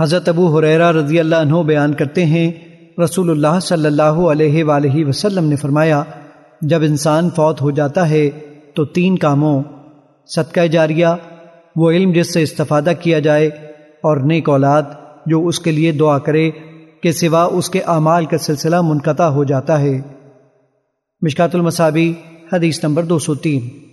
حضرت ابو حریرہ رضی اللہ عنہ بیان کرتے ہیں، رسول اللہ صلی اللہ علیہ وآلہ وسلم نے فرمایا، جب انسان فوت ہو جاتا ہے تو تین کاموں، صدقہ جاریہ، وہ علم جس سے استفادہ کیا جائے، اور نیک اولاد جو اس کے لیے دعا کرے کہ سوا اس کے اعمال کا سلسلہ منقطع ہو جاتا ہے۔ مشکات المصابی حدیث نمبر دو سو تین۔